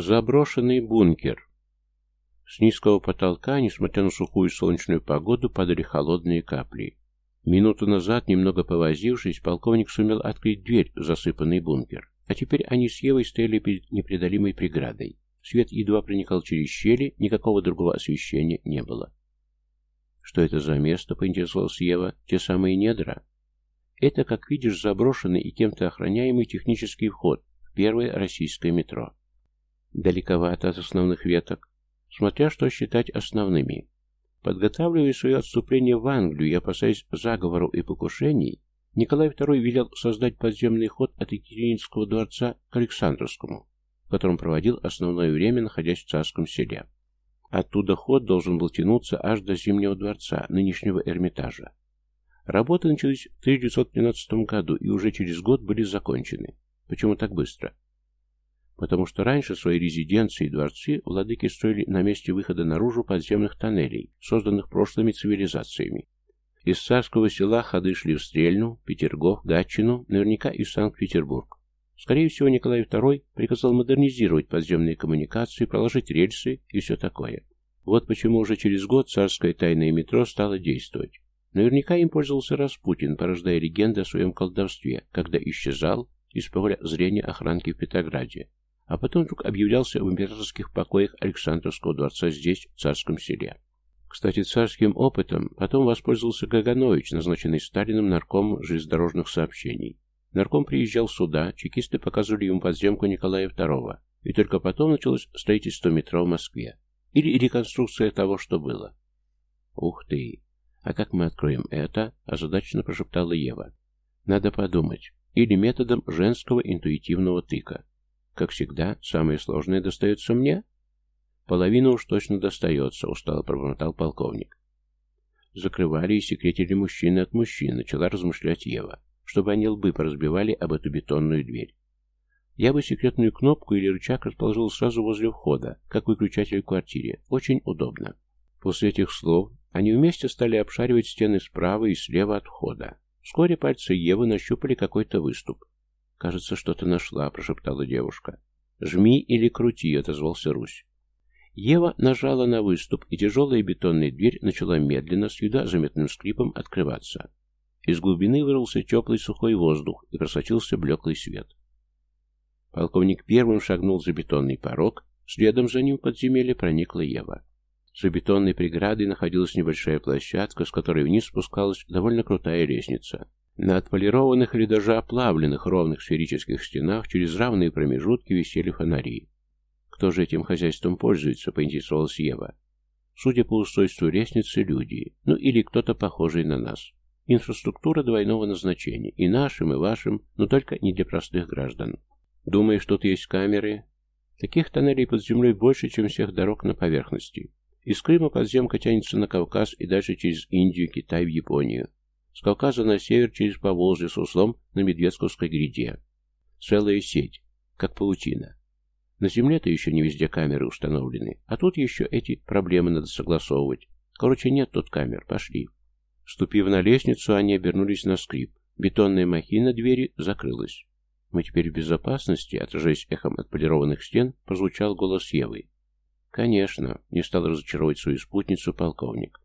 Заброшенный бункер. С низкого потолка, несмотря на сухую солнечную погоду, падали холодные капли. Минуту назад, немного повозившись, полковник сумел открыть дверь в засыпанный бункер. А теперь они с Евой стояли перед непреодолимой преградой. Свет едва проникал через щели, никакого другого освещения не было. «Что это за место?» — поинтересовалась Ева. «Те самые недра?» «Это, как видишь, заброшенный и кем-то охраняемый технический вход в первое российское метро. Далековато от основных веток, смотря что считать основными. Подготавливая свое отступление в Англию и опасаясь заговоров и покушений, Николай II велел создать подземный ход от Екатерининского дворца к Александровскому, в котором проводил основное время, находясь в царском селе. Оттуда ход должен был тянуться аж до Зимнего дворца, нынешнего Эрмитажа. Работы начались в 1913 году и уже через год были закончены. Почему так быстро? Потому что раньше свои резиденции и дворцы владыки строили на месте выхода наружу подземных тоннелей, созданных прошлыми цивилизациями. Из царского села ходы шли в Стрельну, Петергоф, Гатчину, наверняка и Санкт-Петербург. Скорее всего, Николай II приказал модернизировать подземные коммуникации, проложить рельсы и все такое. Вот почему уже через год царское тайное метро стало действовать. Наверняка им пользовался Распутин, порождая легенды о своем колдовстве, когда исчезал из поля зрения охранки в Петрограде, а потом вдруг объявлялся в императорских покоях Александровского дворца здесь, в царском селе. Кстати, царским опытом потом воспользовался Гаганович, назначенный Сталиным наркомом железнодорожных сообщений. Нарком приезжал сюда, чекисты показывали ему подземку Николая II, и только потом началось строительство метро в Москве. Или реконструкция того, что было. «Ух ты! А как мы откроем это?» – озадаченно прошептала Ева. «Надо подумать. Или методом женского интуитивного тыка. Как всегда, самое сложное достается мне?» «Половину уж точно достается», – устало пробормотал полковник. Закрывали и секретили мужчины от мужчин, начала размышлять Ева чтобы они лбы поразбивали об эту бетонную дверь. Я бы секретную кнопку или рычаг расположил сразу возле входа, как выключатель в квартире. Очень удобно. После этих слов они вместе стали обшаривать стены справа и слева от входа. Вскоре пальцы Евы нащупали какой-то выступ. «Кажется, что-то нашла», — прошептала девушка. «Жми или крути», — отозвался Русь. Ева нажала на выступ, и тяжелая бетонная дверь начала медленно, с едва заметным скрипом, открываться. Из глубины вырвался теплый сухой воздух и просочился блеклый свет. Полковник первым шагнул за бетонный порог, следом за ним в подземелье проникла Ева. За бетонной преградой находилась небольшая площадка, с которой вниз спускалась довольно крутая лестница. На отполированных или даже оплавленных ровных сферических стенах через равные промежутки висели фонари. «Кто же этим хозяйством пользуется?» — поинтересовалась Ева. «Судя по устройству лестницы, люди. Ну или кто-то похожий на нас. Инфраструктура двойного назначения. И нашим, и вашим, но только не для простых граждан. Думаешь, тут есть камеры? Таких тоннелей под землей больше, чем всех дорог на поверхности. Из Крыма подземка тянется на Кавказ и дальше через Индию, Китай, в Японию. С Кавказа на север через Поволжье с узлом на Медведковской гряде. Целая сеть, как паутина. На земле-то еще не везде камеры установлены, а тут еще эти проблемы надо согласовывать. Короче, нет тут камер, пошли. Ступив на лестницу, они обернулись на скрип. Бетонная махина двери закрылась. «Мы теперь в безопасности?» Отражаясь эхом от полированных стен, прозвучал голос Евы. «Конечно», — не стал разочаровать свою спутницу полковник.